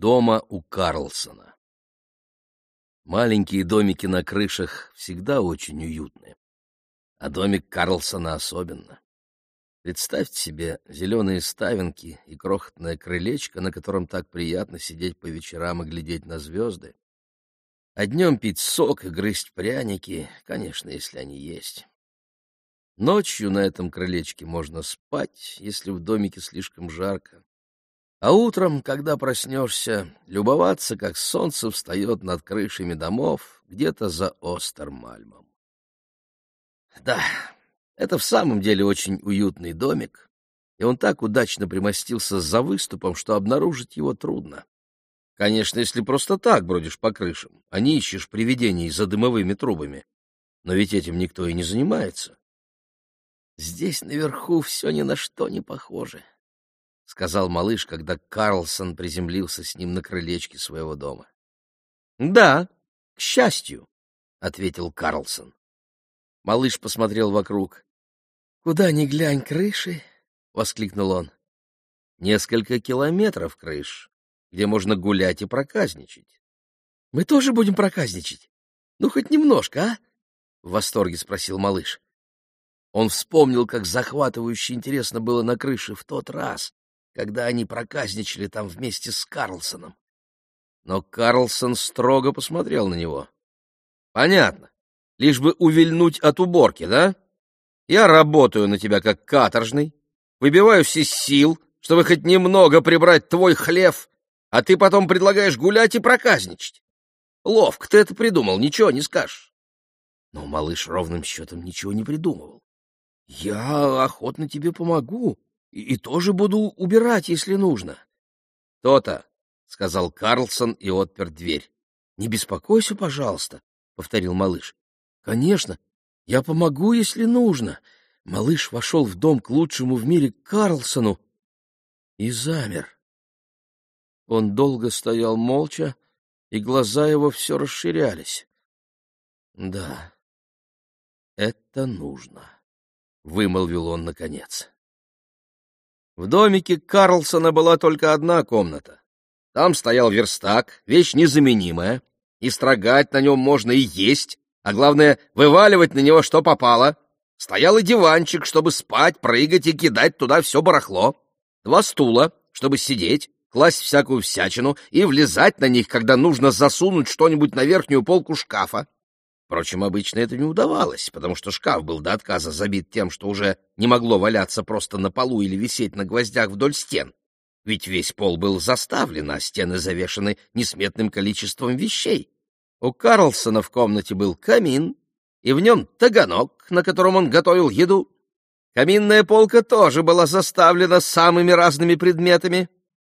дома у Карлсона. Маленькие домики на крышах всегда очень уютны, а домик Карлсона особенно. Представьте себе зеленые ставинки и крохотное крылечко, на котором так приятно сидеть по вечерам и глядеть на звезды. А днем пить сок и грызть пряники, конечно, если они есть. Ночью на этом крылечке можно спать, если в домике слишком жарко. А утром, когда проснешься, любоваться, как солнце встает над крышами домов где-то за Остермальмом. Да, это в самом деле очень уютный домик, и он так удачно примостился за выступом, что обнаружить его трудно. Конечно, если просто так бродишь по крышам, а не ищешь привидений за дымовыми трубами. Но ведь этим никто и не занимается. Здесь наверху все ни на что не похоже. — сказал малыш, когда Карлсон приземлился с ним на крылечке своего дома. — Да, к счастью, — ответил Карлсон. Малыш посмотрел вокруг. — Куда ни глянь крыши, — воскликнул он. — Несколько километров крыш, где можно гулять и проказничать. — Мы тоже будем проказничать? Ну, хоть немножко, а? — в восторге спросил малыш. Он вспомнил, как захватывающе интересно было на крыше в тот раз, когда они проказничали там вместе с Карлсоном. Но Карлсон строго посмотрел на него. — Понятно. Лишь бы увильнуть от уборки, да? Я работаю на тебя как каторжный, выбиваюсь из сил, чтобы хоть немного прибрать твой хлев, а ты потом предлагаешь гулять и проказничать. Ловко ты это придумал, ничего не скажешь. Но малыш ровным счетом ничего не придумывал. — Я охотно тебе помогу, и, и тоже буду убирать, если нужно. То — То-то, — сказал Карлсон и отпер дверь. — Не беспокойся, пожалуйста, — повторил малыш. — Конечно, я помогу, если нужно. Малыш вошел в дом к лучшему в мире Карлсону и замер. Он долго стоял молча, и глаза его все расширялись. — Да, это нужно, — вымолвил он наконец. В домике Карлсона была только одна комната. Там стоял верстак, вещь незаменимая, и строгать на нем можно и есть, а главное, вываливать на него что попало. Стоял и диванчик, чтобы спать, прыгать и кидать туда все барахло. Два стула, чтобы сидеть, класть всякую всячину и влезать на них, когда нужно засунуть что-нибудь на верхнюю полку шкафа. Впрочем, обычно это не удавалось, потому что шкаф был до отказа забит тем, что уже не могло валяться просто на полу или висеть на гвоздях вдоль стен. Ведь весь пол был заставлен, а стены завешаны несметным количеством вещей. У Карлсона в комнате был камин, и в нем таганок, на котором он готовил еду. Каминная полка тоже была заставлена самыми разными предметами,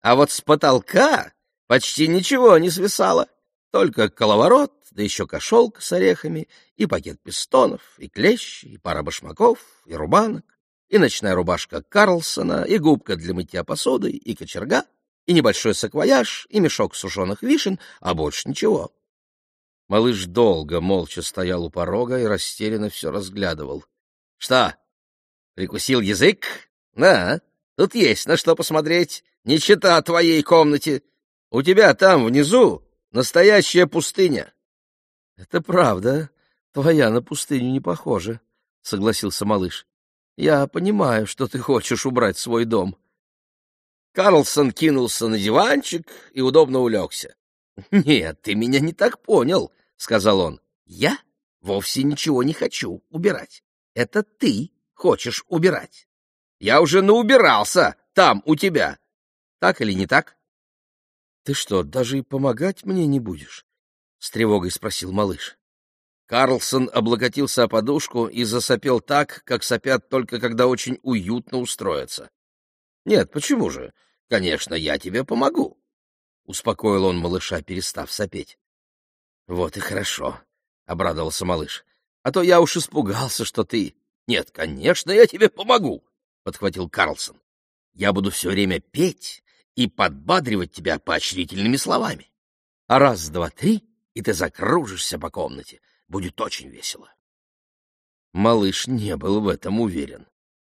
а вот с потолка почти ничего не свисало, только коловорот, да еще кошелка с орехами, и пакет пистонов, и клещи, и пара башмаков, и рубанок, и ночная рубашка Карлсона, и губка для мытья посуды, и кочерга, и небольшой саквояж, и мешок сушеных вишен, а больше ничего. Малыш долго молча стоял у порога и растерянно все разглядывал. — Что, прикусил язык? Да, тут есть на что посмотреть, не чита твоей комнате. У тебя там внизу настоящая пустыня. — Это правда. Твоя на пустыню не похожа, — согласился малыш. — Я понимаю, что ты хочешь убрать свой дом. Карлсон кинулся на диванчик и удобно улегся. — Нет, ты меня не так понял, — сказал он. — Я вовсе ничего не хочу убирать. Это ты хочешь убирать. Я уже наубирался там, у тебя. Так или не так? — Ты что, даже и помогать мне не будешь? — с тревогой спросил малыш. Карлсон облокотился о подушку и засопел так, как сопят только когда очень уютно устроятся. — Нет, почему же? Конечно, я тебе помогу. — успокоил он малыша, перестав сопеть. — Вот и хорошо, — обрадовался малыш. — А то я уж испугался, что ты... — Нет, конечно, я тебе помогу, — подхватил Карлсон. — Я буду все время петь и подбадривать тебя поощрительными словами. А раз, два, три и ты закружишься по комнате. Будет очень весело. Малыш не был в этом уверен.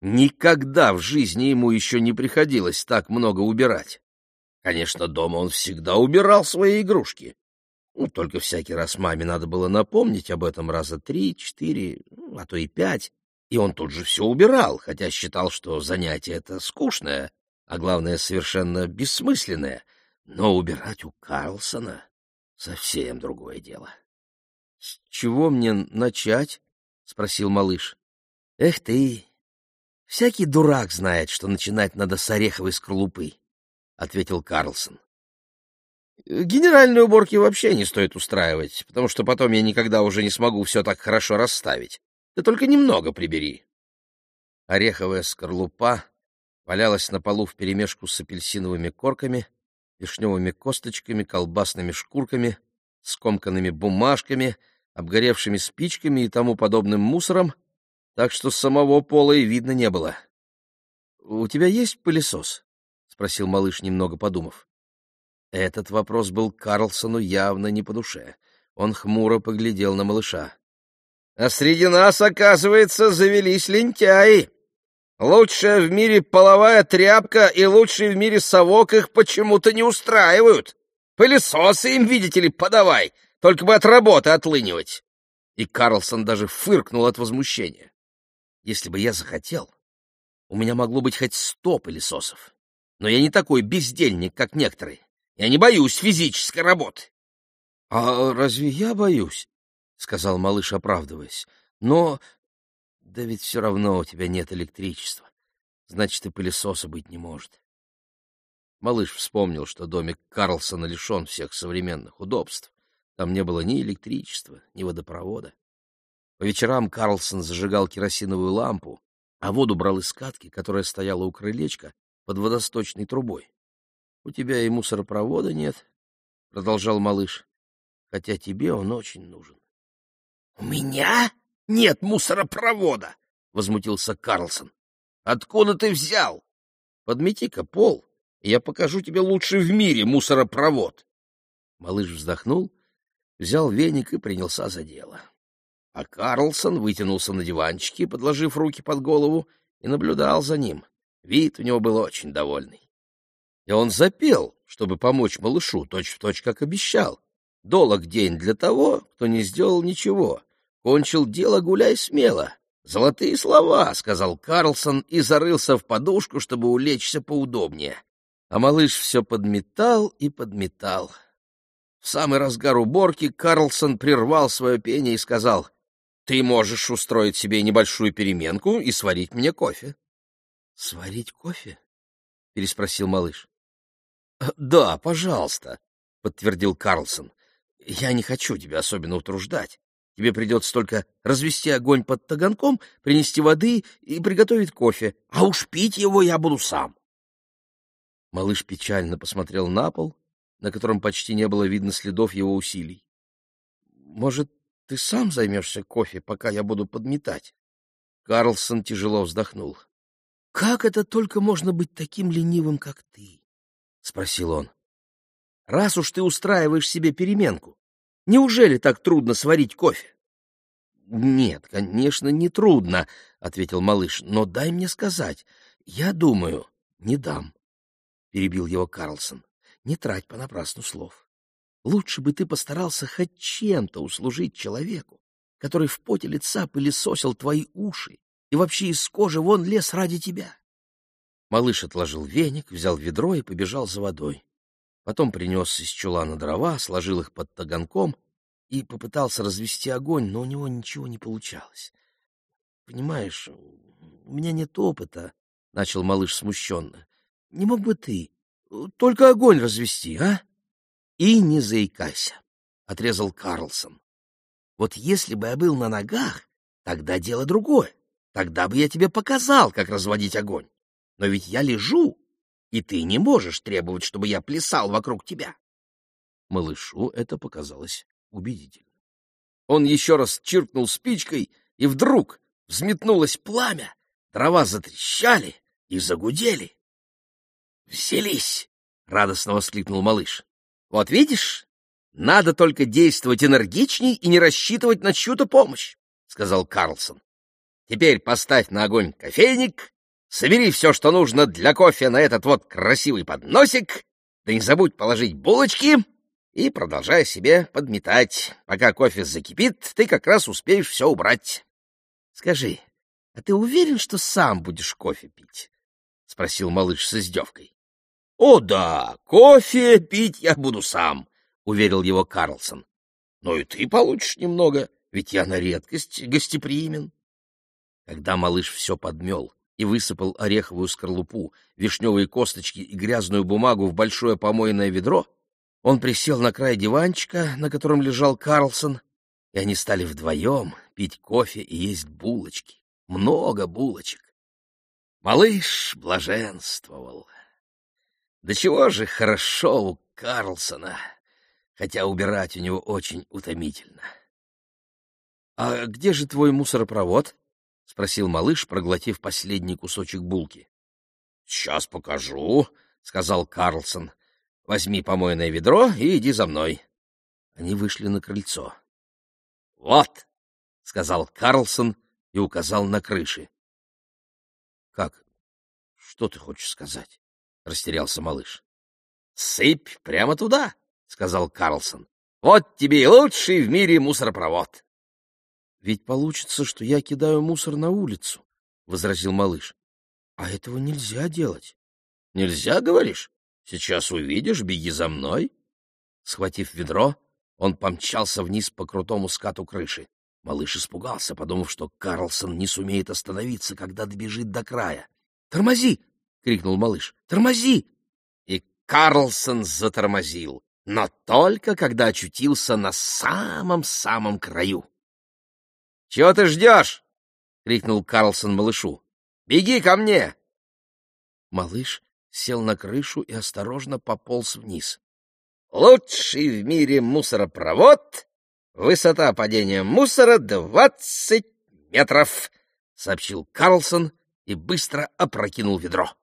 Никогда в жизни ему еще не приходилось так много убирать. Конечно, дома он всегда убирал свои игрушки. Ну, только всякий раз маме надо было напомнить об этом раза три, четыре, ну, а то и пять. И он тут же все убирал, хотя считал, что занятие это скучное, а главное, совершенно бессмысленное. Но убирать у Карлсона — совсем другое дело. — С чего мне начать? — спросил малыш. — Эх ты! Всякий дурак знает, что начинать надо с ореховой скорлупы, — ответил Карлсон. Генеральные уборки вообще не стоит устраивать, потому что потом я никогда уже не смогу все так хорошо расставить. Ты только немного прибери. Ореховая скорлупа валялась на полу вперемешку с апельсиновыми корками, вишневыми косточками, колбасными шкурками, скомканными бумажками, обгоревшими спичками и тому подобным мусором, так что самого пола и видно не было. — У тебя есть пылесос? — спросил малыш, немного подумав. Этот вопрос был Карлсону явно не по душе. Он хмуро поглядел на малыша. А среди нас, оказывается, завелись лентяи. Лучшая в мире половая тряпка и лучший в мире совок их почему-то не устраивают. Пылесосы им, видите ли, подавай, только бы от работы отлынивать. И Карлсон даже фыркнул от возмущения. Если бы я захотел, у меня могло быть хоть сто пылесосов. Но я не такой бездельник, как некоторые. Я не боюсь физической работы. — А разве я боюсь? — сказал малыш, оправдываясь. — Но... Да ведь все равно у тебя нет электричества. Значит, и пылесоса быть не может. Малыш вспомнил, что домик Карлсона лишен всех современных удобств. Там не было ни электричества, ни водопровода. По вечерам Карлсон зажигал керосиновую лампу, а воду брал из катки, которая стояла у крылечка под водосточной трубой. — У тебя и мусоропровода нет, — продолжал малыш, — хотя тебе он очень нужен. — У меня нет мусоропровода! — возмутился Карлсон. — Откуда ты взял? Подмети-ка пол, и я покажу тебе лучший в мире мусоропровод. Малыш вздохнул, взял веник и принялся за дело. А Карлсон вытянулся на диванчике, подложив руки под голову, и наблюдал за ним. Вид у него был очень довольный. И он запел, чтобы помочь малышу, точь-в-точь, точь, как обещал. Долог день для того, кто не сделал ничего. Кончил дело, гуляй смело. Золотые слова, — сказал Карлсон и зарылся в подушку, чтобы улечься поудобнее. А малыш все подметал и подметал. В самый разгар уборки Карлсон прервал свое пение и сказал, — Ты можешь устроить себе небольшую переменку и сварить мне кофе. — Сварить кофе? — переспросил малыш. — Да, пожалуйста, — подтвердил Карлсон. Я не хочу тебя особенно утруждать. Тебе придется только развести огонь под таганком, принести воды и приготовить кофе, а уж пить его я буду сам. Малыш печально посмотрел на пол, на котором почти не было видно следов его усилий. — Может, ты сам займешься кофе, пока я буду подметать? Карлсон тяжело вздохнул. — Как это только можно быть таким ленивым, как ты? — спросил он раз уж ты устраиваешь себе переменку? Неужели так трудно сварить кофе? — Нет, конечно, не трудно, — ответил малыш, — но дай мне сказать. Я думаю, не дам, — перебил его Карлсон. — Не трать понапрасну слов. Лучше бы ты постарался хоть чем-то услужить человеку, который в поте лица пылесосил твои уши и вообще из кожи вон лез ради тебя. Малыш отложил веник, взял ведро и побежал за водой. Потом принес из чулана дрова, сложил их под таганком и попытался развести огонь, но у него ничего не получалось. — Понимаешь, у меня нет опыта, — начал малыш смущенно. — Не мог бы ты только огонь развести, а? — И не заикайся, — отрезал Карлсон. — Вот если бы я был на ногах, тогда дело другое. Тогда бы я тебе показал, как разводить огонь. Но ведь я лежу, и ты не можешь требовать, чтобы я плясал вокруг тебя. Малышу это показалось убедительно. Он еще раз чиркнул спичкой, и вдруг взметнулось пламя, дрова затрещали и загудели. «Взялись!» — радостно воскликнул малыш. «Вот видишь, надо только действовать энергичней и не рассчитывать на чью-то помощь», — сказал Карлсон. «Теперь поставь на огонь кофейник Собери все, что нужно для кофе на этот вот красивый подносик Да не забудь положить булочки и продолжай себе подметать. Пока кофе закипит, ты как раз успеешь все убрать. Скажи, а ты уверен, что сам будешь кофе пить? — спросил малыш с издевкой. — О да, кофе пить я буду сам, — уверил его Карлсон. — Ну и ты получишь немного, ведь я на редкость гостеприимен. Когда малыш все подмел и высыпал ореховую скорлупу, вишневые косточки и грязную бумагу в большое помойное ведро, он присел на край диванчика, на котором лежал Карлсон, и они стали вдвоем пить кофе и есть булочки. Много булочек. Малыш блаженствовал. Да чего же хорошо у Карлсона, хотя убирать у него очень утомительно. — А где же твой мусоропровод? — спросил малыш, проглотив последний кусочек булки. — Сейчас покажу, — сказал Карлсон. — Возьми помойное ведро и иди за мной. Они вышли на крыльцо. — Вот, — сказал Карлсон и указал на крыши. — Как? Что ты хочешь сказать? — растерялся малыш. — Сыпь прямо туда, — сказал Карлсон. — Вот тебе и лучший в мире мусоропровод. — Ведь получится, что я кидаю мусор на улицу, — возразил малыш. — А этого нельзя делать. — Нельзя, говоришь? Сейчас увидишь, беги за мной. Схватив ведро, он помчался вниз по крутому скату крыши. Малыш испугался, подумав, что Карлсон не сумеет остановиться, когда добежит до края. «Тормози!» — крикнул малыш. «Тормози!» И Карлсон затормозил, но только когда очутился на самом-самом краю. «Чего ты ждешь?» — крикнул Карлсон малышу. «Беги ко мне!» Малыш сел на крышу и осторожно пополз вниз. «Лучший в мире мусоропровод!» Высота падения мусора двадцать метров, — сообщил Карлсон и быстро опрокинул ведро.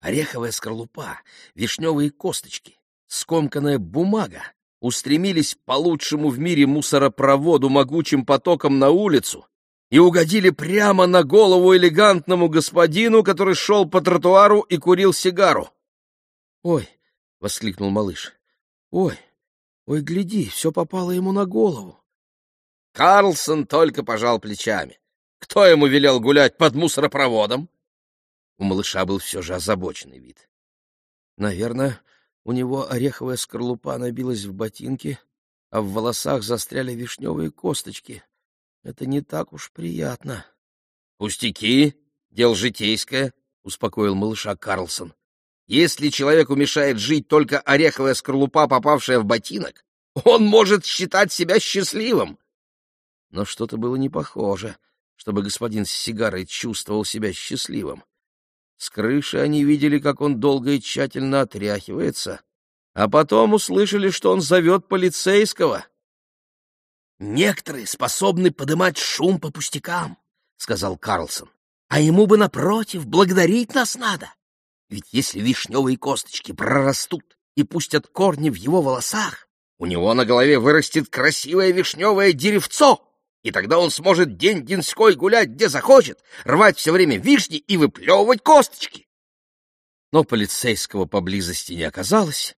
Ореховая скорлупа, вишневые косточки, скомканная бумага устремились по лучшему в мире мусоропроводу могучим потоком на улицу и угодили прямо на голову элегантному господину, который шел по тротуару и курил сигару. — Ой! — воскликнул малыш. — Ой! Ой, гляди, все попало ему на голову. Карлсон только пожал плечами. Кто ему велел гулять под мусоропроводом? У малыша был все же озабоченный вид. Наверное, у него ореховая скорлупа набилась в ботинки, а в волосах застряли вишневые косточки. Это не так уж приятно. — Пустяки, дело житейское, — успокоил малыша Карлсон. Если человеку мешает жить только ореховая скорлупа, попавшая в ботинок, он может считать себя счастливым. Но что-то было не похоже, чтобы господин с сигарой чувствовал себя счастливым. С крыши они видели, как он долго и тщательно отряхивается, а потом услышали, что он зовет полицейского. «Некоторые способны подымать шум по пустякам», — сказал Карлсон. «А ему бы, напротив, благодарить нас надо. Ведь если вишневые косточки прорастут и пустят корни в его волосах, у него на голове вырастет красивое вишневое деревцо, и тогда он сможет день-деньской гулять где захочет, рвать все время вишни и выплевывать косточки. Но полицейского поблизости не оказалось,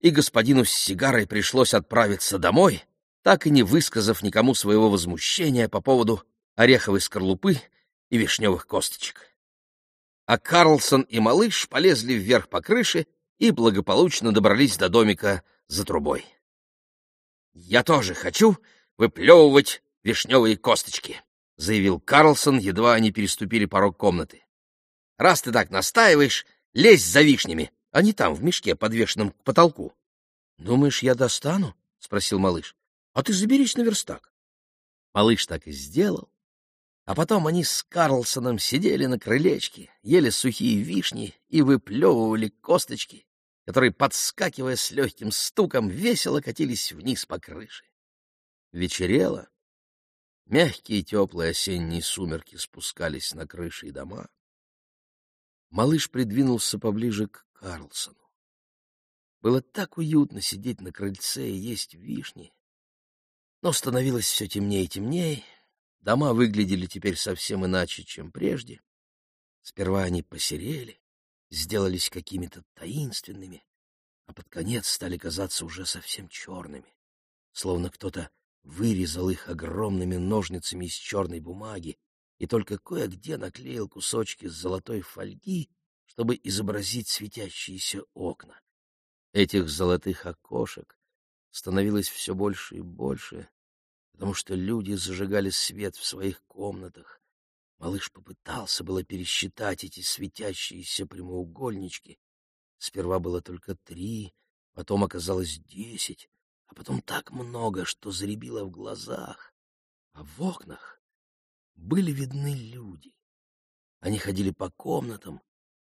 и господину с сигарой пришлось отправиться домой, так и не высказав никому своего возмущения по поводу ореховой скорлупы и вишневых косточек а Карлсон и малыш полезли вверх по крыше и благополучно добрались до домика за трубой. «Я тоже хочу выплевывать вишневые косточки», — заявил Карлсон, едва они переступили порог комнаты. «Раз ты так настаиваешь, лезь за вишнями, а не там, в мешке, подвешенном к потолку». «Думаешь, я достану?» — спросил малыш. «А ты заберись на верстак». Малыш так и сделал, а потом они с Карлсоном сидели на крылечке, ели сухие вишни и выплевывали косточки, которые, подскакивая с легким стуком, весело катились вниз по крыше. Вечерело. Мягкие теплые осенние сумерки спускались на крыши и дома. Малыш придвинулся поближе к Карлсону. Было так уютно сидеть на крыльце и есть вишни. Но становилось все темнее и темнее, Дома выглядели теперь совсем иначе, чем прежде. Сперва они посерели, сделались какими-то таинственными, а под конец стали казаться уже совсем черными, словно кто-то вырезал их огромными ножницами из черной бумаги и только кое-где наклеил кусочки золотой фольги, чтобы изобразить светящиеся окна. Этих золотых окошек становилось все больше и больше, потому что люди зажигали свет в своих комнатах. Малыш попытался было пересчитать эти светящиеся прямоугольнички. Сперва было только три, потом оказалось десять, а потом так много, что заребило в глазах. А в окнах были видны люди. Они ходили по комнатам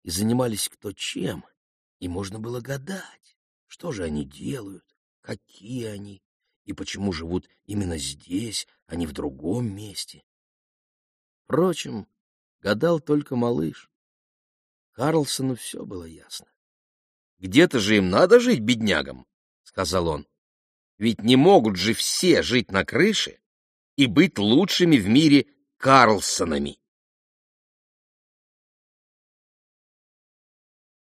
и занимались кто чем, и можно было гадать, что же они делают, какие они и почему живут именно здесь, а не в другом месте. Впрочем, гадал только малыш. Карлсону все было ясно. «Где-то же им надо жить, беднягам», — сказал он. «Ведь не могут же все жить на крыше и быть лучшими в мире Карлсонами».